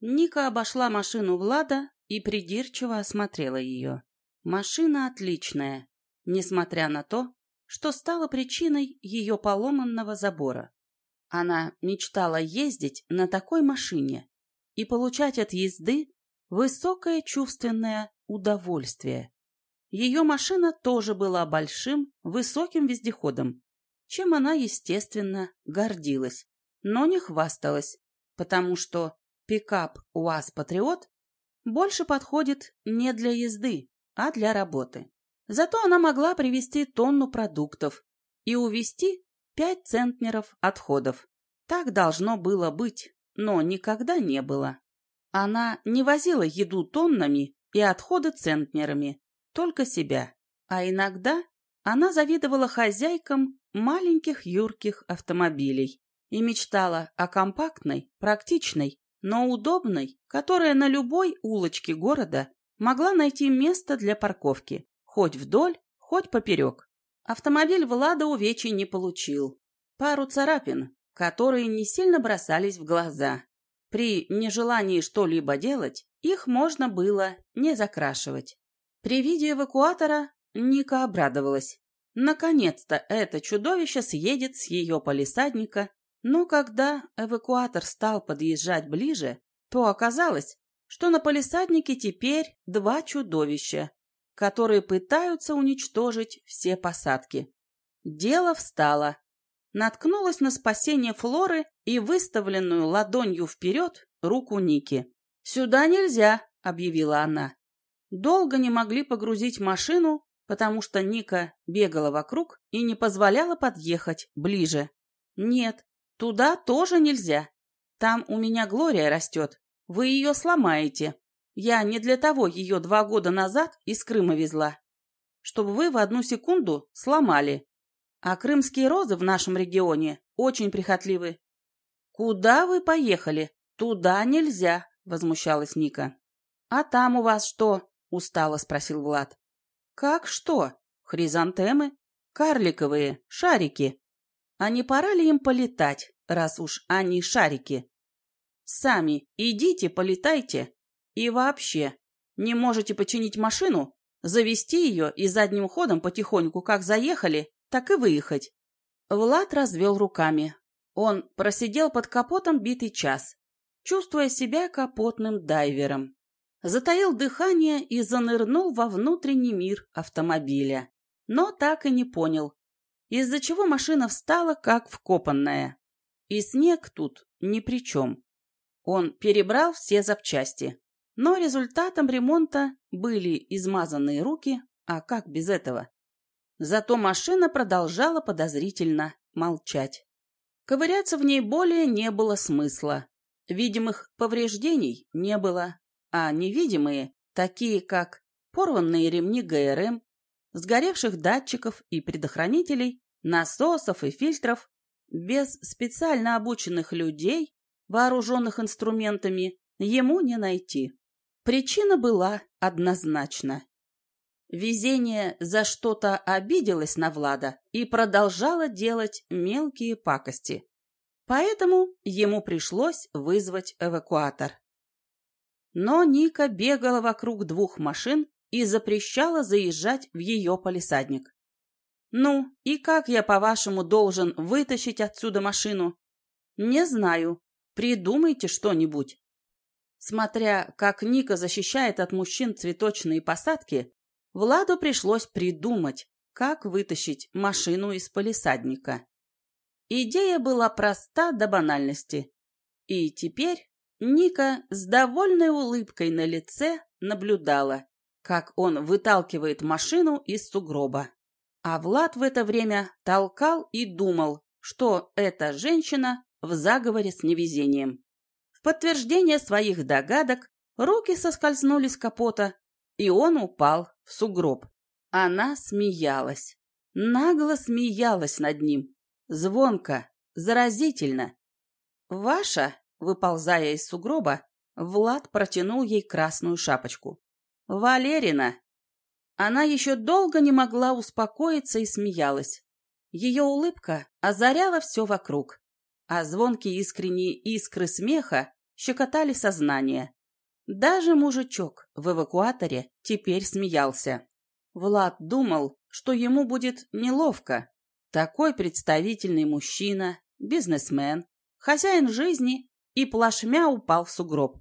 Ника обошла машину Влада и придирчиво осмотрела ее. Машина отличная, несмотря на то, что стало причиной ее поломанного забора. Она мечтала ездить на такой машине и получать от езды высокое чувственное удовольствие. Ее машина тоже была большим, высоким вездеходом, чем она, естественно, гордилась, но не хвасталась, потому что пикап УАЗ «Патриот» больше подходит не для езды, а для работы. Зато она могла привезти тонну продуктов и увезти пять центнеров отходов. Так должно было быть, но никогда не было. Она не возила еду тоннами и отходы центнерами, только себя. А иногда она завидовала хозяйкам маленьких юрких автомобилей и мечтала о компактной, практичной, но удобной, которая на любой улочке города могла найти место для парковки. Хоть вдоль, хоть поперек. Автомобиль Влада увечий не получил. Пару царапин, которые не сильно бросались в глаза. При нежелании что-либо делать, их можно было не закрашивать. При виде эвакуатора Ника обрадовалась. Наконец-то это чудовище съедет с ее полисадника, но когда эвакуатор стал подъезжать ближе, то оказалось, что на полисаднике теперь два чудовища, которые пытаются уничтожить все посадки. Дело встало. Наткнулась на спасение Флоры и выставленную ладонью вперед руку Ники. «Сюда нельзя», — объявила она. Долго не могли погрузить машину, потому что Ника бегала вокруг и не позволяла подъехать ближе. «Нет, туда тоже нельзя. Там у меня Глория растет. Вы ее сломаете. Я не для того ее два года назад из Крыма везла, чтобы вы в одну секунду сломали. А крымские розы в нашем регионе очень прихотливы. Куда вы поехали? Туда нельзя, возмущалась Ника. А там у вас что? устало спросил Влад. Как что? Хризантемы? Карликовые, шарики. А не пора ли им полетать, раз уж они шарики? Сами идите, полетайте, и вообще, не можете починить машину, завести ее и задним ходом потихоньку как заехали, так и выехать. Влад развел руками. Он просидел под капотом битый час, чувствуя себя капотным дайвером. Затаил дыхание и занырнул во внутренний мир автомобиля. Но так и не понял, из-за чего машина встала как вкопанная. И снег тут ни при чем. Он перебрал все запчасти. Но результатом ремонта были измазанные руки, а как без этого? Зато машина продолжала подозрительно молчать. Ковыряться в ней более не было смысла. Видимых повреждений не было, а невидимые, такие как порванные ремни ГРМ, сгоревших датчиков и предохранителей, насосов и фильтров, без специально обученных людей, вооруженных инструментами, ему не найти. Причина была однозначна. Везение за что-то обиделось на Влада и продолжало делать мелкие пакости. Поэтому ему пришлось вызвать эвакуатор. Но Ника бегала вокруг двух машин и запрещала заезжать в ее полисадник. «Ну, и как я, по-вашему, должен вытащить отсюда машину?» «Не знаю. Придумайте что-нибудь». Смотря как Ника защищает от мужчин цветочные посадки, Владу пришлось придумать, как вытащить машину из полисадника. Идея была проста до банальности. И теперь Ника с довольной улыбкой на лице наблюдала, как он выталкивает машину из сугроба. А Влад в это время толкал и думал, что эта женщина в заговоре с невезением. В подтверждение своих догадок руки соскользнули с капота, и он упал в сугроб. Она смеялась, нагло смеялась над ним, звонко, заразительно. «Ваша?» — выползая из сугроба, Влад протянул ей красную шапочку. «Валерина!» Она еще долго не могла успокоиться и смеялась. Ее улыбка озаряла все вокруг а звонкие искренние искры смеха щекотали сознание. Даже мужичок в эвакуаторе теперь смеялся. Влад думал, что ему будет неловко. Такой представительный мужчина, бизнесмен, хозяин жизни и плашмя упал в сугроб.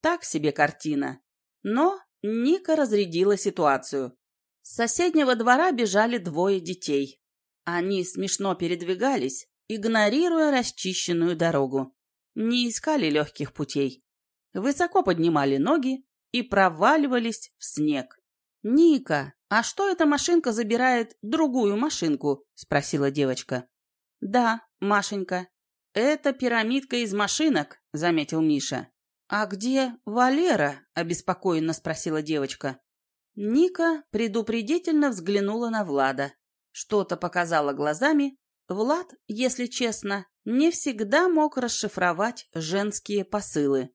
Так себе картина. Но Ника разрядила ситуацию. С соседнего двора бежали двое детей. Они смешно передвигались, игнорируя расчищенную дорогу. Не искали легких путей. Высоко поднимали ноги и проваливались в снег. «Ника, а что эта машинка забирает другую машинку?» – спросила девочка. «Да, Машенька. Это пирамидка из машинок», – заметил Миша. «А где Валера?» – обеспокоенно спросила девочка. Ника предупредительно взглянула на Влада. Что-то показала глазами. Влад, если честно, не всегда мог расшифровать женские посылы.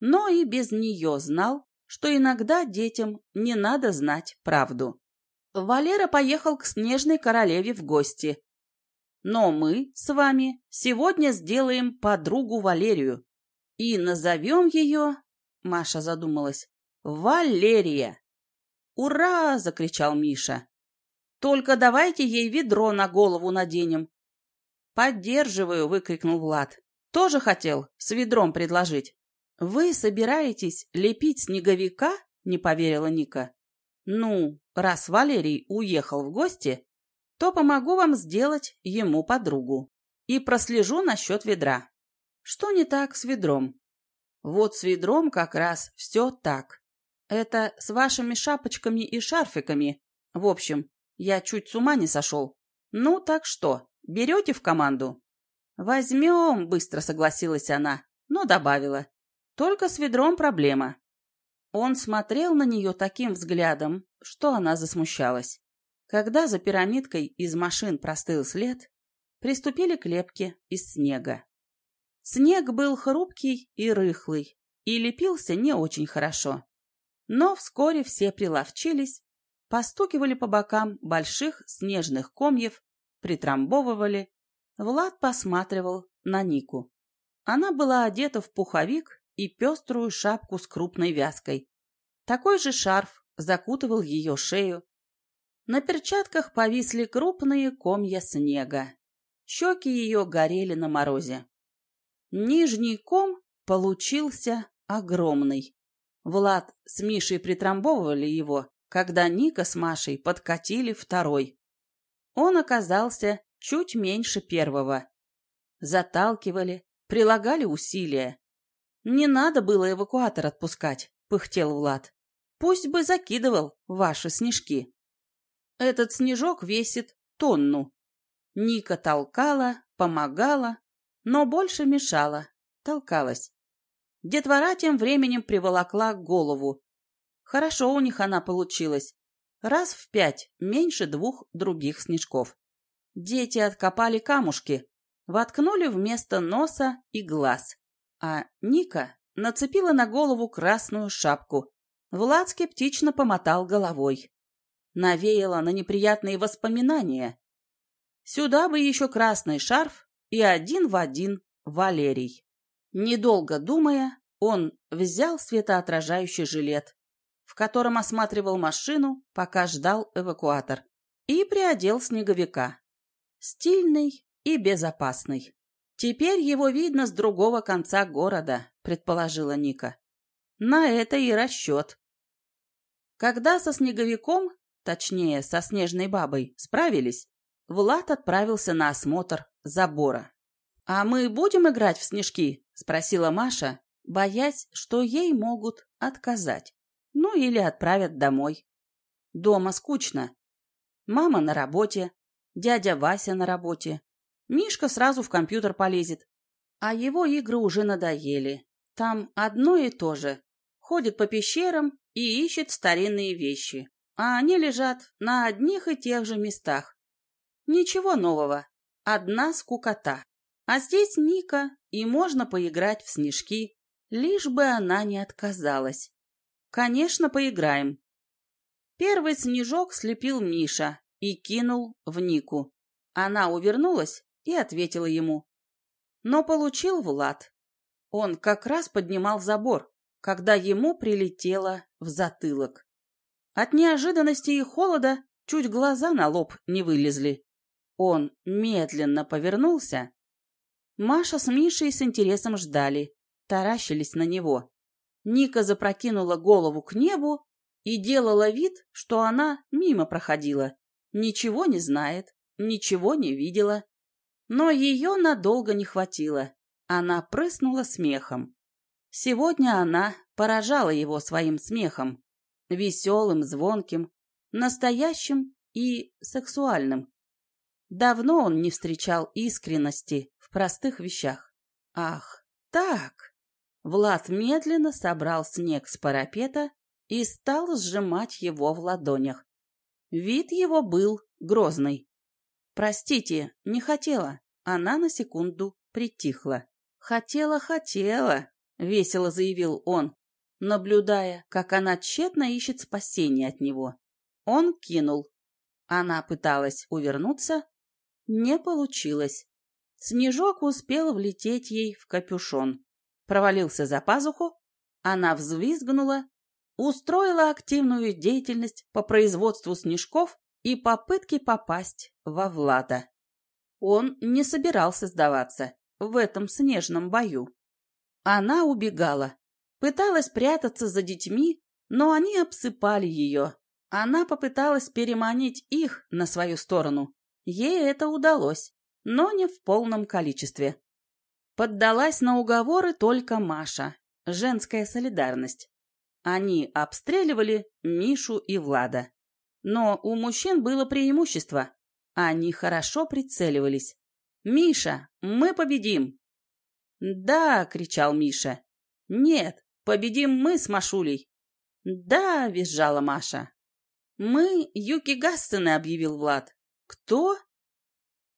Но и без нее знал, что иногда детям не надо знать правду. Валера поехал к Снежной Королеве в гости. Но мы с вами сегодня сделаем подругу Валерию и назовем ее, Маша задумалась, Валерия. «Ура!» — закричал Миша. «Только давайте ей ведро на голову наденем». «Поддерживаю!» — выкрикнул Влад. «Тоже хотел с ведром предложить». «Вы собираетесь лепить снеговика?» — не поверила Ника. «Ну, раз Валерий уехал в гости, то помогу вам сделать ему подругу и прослежу насчет ведра». «Что не так с ведром?» «Вот с ведром как раз все так. Это с вашими шапочками и шарфиками. В общем, я чуть с ума не сошел. Ну, так что, берете в команду?» «Возьмем», — быстро согласилась она, но добавила. Только с ведром проблема. Он смотрел на нее таким взглядом, что она засмущалась. Когда за пирамидкой из машин простыл след, приступили к лепке из снега. Снег был хрупкий и рыхлый, и лепился не очень хорошо. Но вскоре все приловчились, постукивали по бокам больших снежных комьев, притрамбовывали. Влад посматривал на Нику. Она была одета в пуховик и пеструю шапку с крупной вязкой. Такой же шарф закутывал ее шею. На перчатках повисли крупные комья снега. Щеки ее горели на морозе. Нижний ком получился огромный. Влад с Мишей притрамбовывали его, когда Ника с Машей подкатили второй. Он оказался чуть меньше первого. Заталкивали, прилагали усилия. «Не надо было эвакуатор отпускать», — пыхтел Влад. «Пусть бы закидывал ваши снежки». Этот снежок весит тонну. Ника толкала, помогала, но больше мешала, толкалась. Детвора тем временем приволокла голову. Хорошо у них она получилась. Раз в пять меньше двух других снежков. Дети откопали камушки, воткнули вместо носа и глаз. А Ника нацепила на голову красную шапку. Влад скептично помотал головой. Навеяло на неприятные воспоминания. Сюда бы еще красный шарф и один в один Валерий. Недолго думая, он взял светоотражающий жилет, в котором осматривал машину, пока ждал эвакуатор, и приодел снеговика. Стильный и безопасный. «Теперь его видно с другого конца города», — предположила Ника. «На это и расчет». Когда со снеговиком, точнее, со снежной бабой, справились, Влад отправился на осмотр забора. «А мы будем играть в снежки?» — спросила Маша, боясь, что ей могут отказать. Ну или отправят домой. Дома скучно. Мама на работе, дядя Вася на работе, Мишка сразу в компьютер полезет. А его игры уже надоели. Там одно и то же. Ходит по пещерам и ищет старинные вещи. А они лежат на одних и тех же местах. Ничего нового. Одна скукота. А здесь Ника, и можно поиграть в снежки, лишь бы она не отказалась. Конечно, поиграем. Первый снежок слепил Миша и кинул в Нику. Она увернулась и ответила ему. Но получил Влад. Он как раз поднимал забор, когда ему прилетело в затылок. От неожиданности и холода чуть глаза на лоб не вылезли. Он медленно повернулся. Маша с Мишей с интересом ждали, таращились на него. Ника запрокинула голову к небу и делала вид, что она мимо проходила. Ничего не знает, ничего не видела. Но ее надолго не хватило. Она прыснула смехом. Сегодня она поражала его своим смехом. Веселым, звонким, настоящим и сексуальным. Давно он не встречал искренности в простых вещах. Ах, так! Влад медленно собрал снег с парапета и стал сжимать его в ладонях. Вид его был грозный. «Простите, не хотела». Она на секунду притихла. «Хотела, хотела», — весело заявил он, наблюдая, как она тщетно ищет спасения от него. Он кинул. Она пыталась увернуться. Не получилось. Снежок успел влететь ей в капюшон. Провалился за пазуху. Она взвизгнула, устроила активную деятельность по производству снежков и попытке попасть во Влада. Он не собирался сдаваться в этом снежном бою. Она убегала, пыталась прятаться за детьми, но они обсыпали ее. Она попыталась переманить их на свою сторону. Ей это удалось, но не в полном количестве. Поддалась на уговоры только Маша, женская солидарность. Они обстреливали Мишу и Влада. Но у мужчин было преимущество. Они хорошо прицеливались. «Миша, мы победим!» «Да!» — кричал Миша. «Нет, победим мы с Машулей!» «Да!» — визжала Маша. «Мы Юки Гассены», — объявил Влад. «Кто?»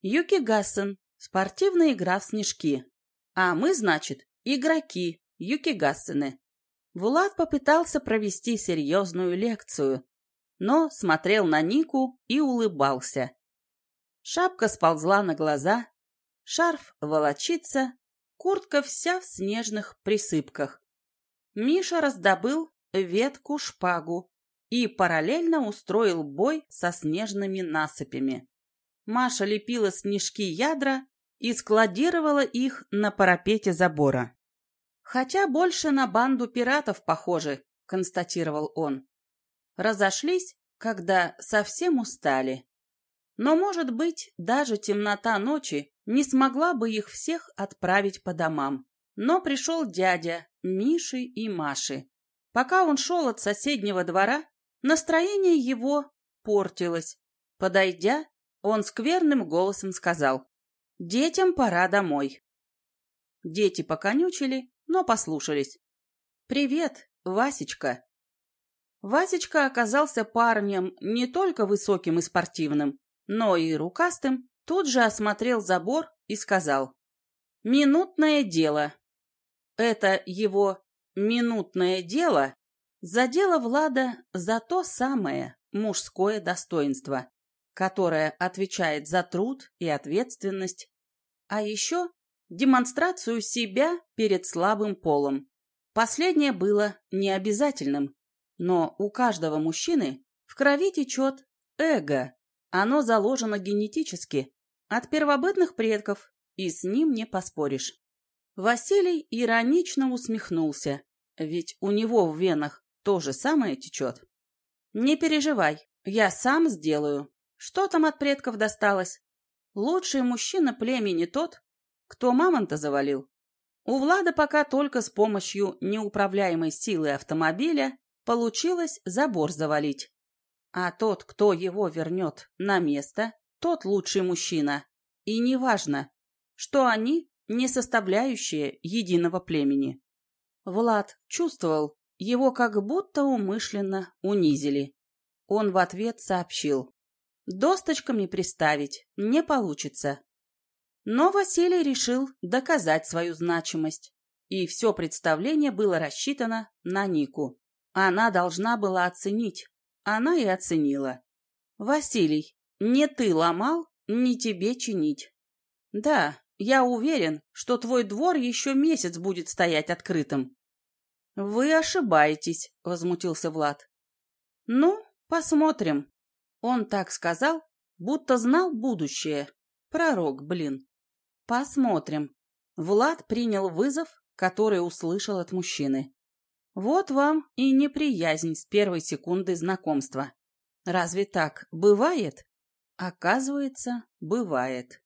«Юки Гассен. Спортивная игра в снежки. А мы, значит, игроки, Юки Гассены». Влад попытался провести серьезную лекцию, но смотрел на Нику и улыбался. Шапка сползла на глаза, шарф волочится, куртка вся в снежных присыпках. Миша раздобыл ветку-шпагу и параллельно устроил бой со снежными насыпями. Маша лепила снежки ядра и складировала их на парапете забора. «Хотя больше на банду пиратов похожи», — констатировал он. Разошлись, когда совсем устали. Но, может быть, даже темнота ночи не смогла бы их всех отправить по домам. Но пришел дядя Миши и Маши. Пока он шел от соседнего двора, настроение его портилось. Подойдя, он скверным голосом сказал, «Детям пора домой». Дети поконючили, но послушались. «Привет, Васечка!» Васечка оказался парнем не только высоким и спортивным, но и рукастым, тут же осмотрел забор и сказал «Минутное дело». Это его «минутное дело» задело Влада за то самое мужское достоинство, которое отвечает за труд и ответственность, а еще демонстрацию себя перед слабым полом. Последнее было необязательным, но у каждого мужчины в крови течет эго, оно заложено генетически, от первобытных предков, и с ним не поспоришь. Василий иронично усмехнулся, ведь у него в венах то же самое течет. Не переживай, я сам сделаю. Что там от предков досталось? Лучший мужчина племени тот, кто мамонта завалил. У Влада пока только с помощью неуправляемой силы автомобиля получилось забор завалить. А тот, кто его вернет на место, тот лучший мужчина. И неважно, что они не составляющие единого племени. Влад чувствовал, его как будто умышленно унизили. Он в ответ сообщил. «Досточками приставить не получится». Но Василий решил доказать свою значимость. И все представление было рассчитано на Нику. Она должна была оценить, она и оценила. «Василий, не ты ломал, не тебе чинить». «Да, Я уверен, что твой двор еще месяц будет стоять открытым. Вы ошибаетесь, возмутился Влад. Ну, посмотрим. Он так сказал, будто знал будущее. Пророк, блин. Посмотрим. Влад принял вызов, который услышал от мужчины. Вот вам и неприязнь с первой секунды знакомства. Разве так бывает? Оказывается, бывает.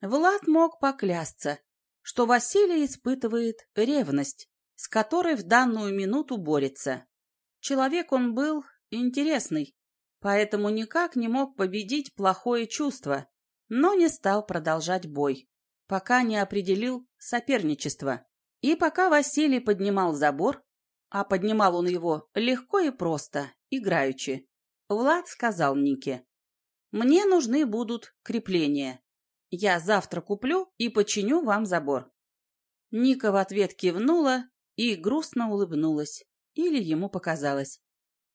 Влад мог поклясться, что Василий испытывает ревность, с которой в данную минуту борется. Человек он был интересный, поэтому никак не мог победить плохое чувство, но не стал продолжать бой, пока не определил соперничество. И пока Василий поднимал забор, а поднимал он его легко и просто, играючи, Влад сказал Нике, «Мне нужны будут крепления. Я завтра куплю и починю вам забор». Ника в ответ кивнула и грустно улыбнулась, или ему показалось.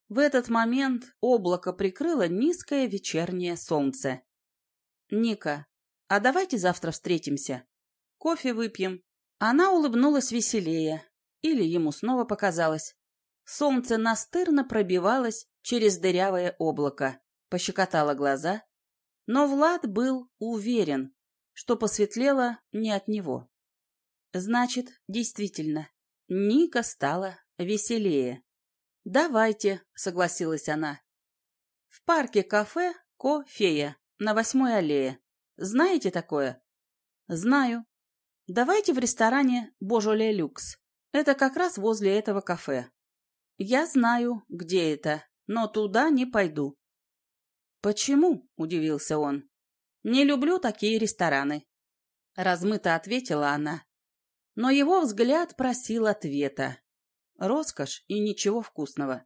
В этот момент облако прикрыло низкое вечернее солнце. «Ника, а давайте завтра встретимся. Кофе выпьем». Она улыбнулась веселее, или ему снова показалось. Солнце настырно пробивалось через дырявое облако, пощекотало глаза, но Влад был уверен, что посветлело не от него. Значит, действительно, Ника стала веселее. «Давайте», — согласилась она. «В парке кафе «Ко-фея» на восьмой аллее. Знаете такое?» «Знаю. Давайте в ресторане «Божоле Люкс». Это как раз возле этого кафе. Я знаю, где это, но туда не пойду». «Почему?» – удивился он. «Не люблю такие рестораны». Размыто ответила она. Но его взгляд просил ответа. Роскошь и ничего вкусного.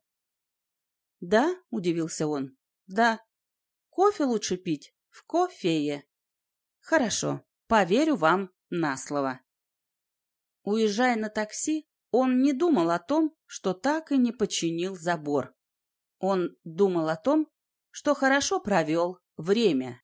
«Да?» – удивился он. «Да. Кофе лучше пить в кофее». «Хорошо, поверю вам на слово». Уезжая на такси, он не думал о том, что так и не починил забор. Он думал о том, что хорошо провел время.